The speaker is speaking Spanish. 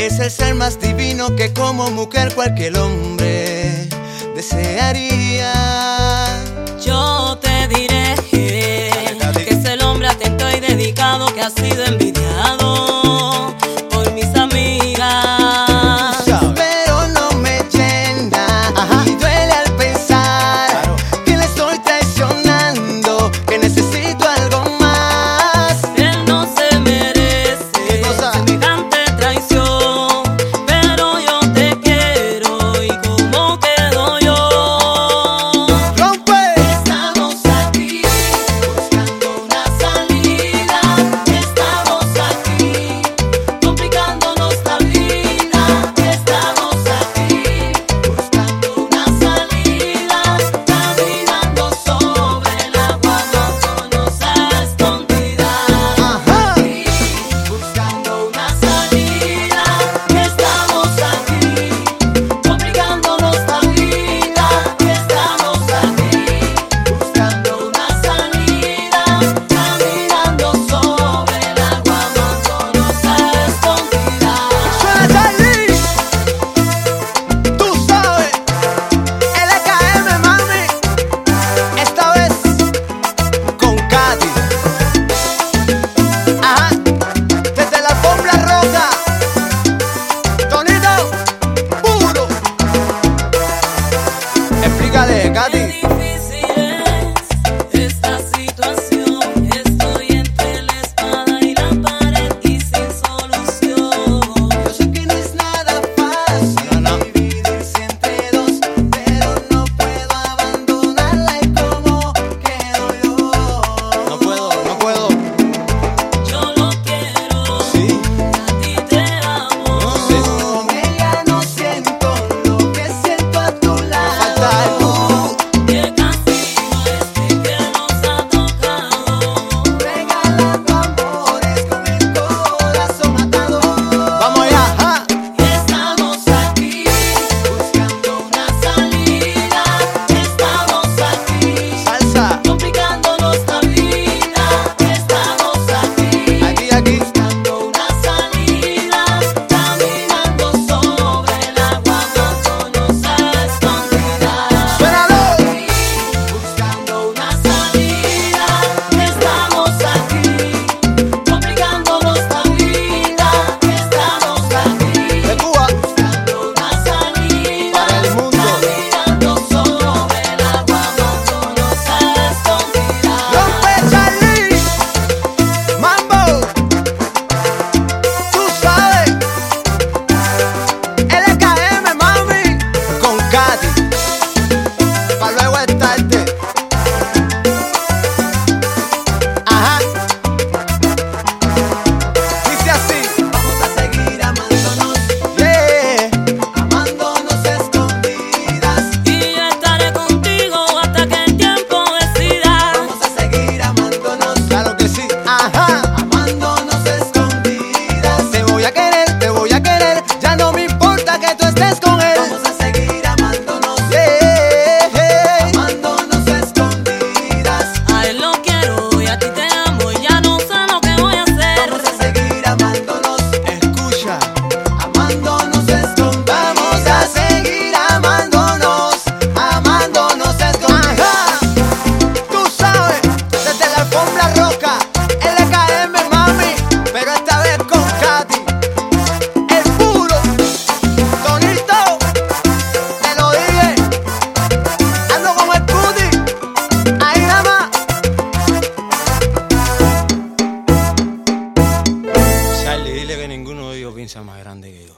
Es el ser más divino que como mujer cualquier hombre desearía. Yo te diré que es el hombre atento y dedicado que ha sido envidiado. más grande que yo.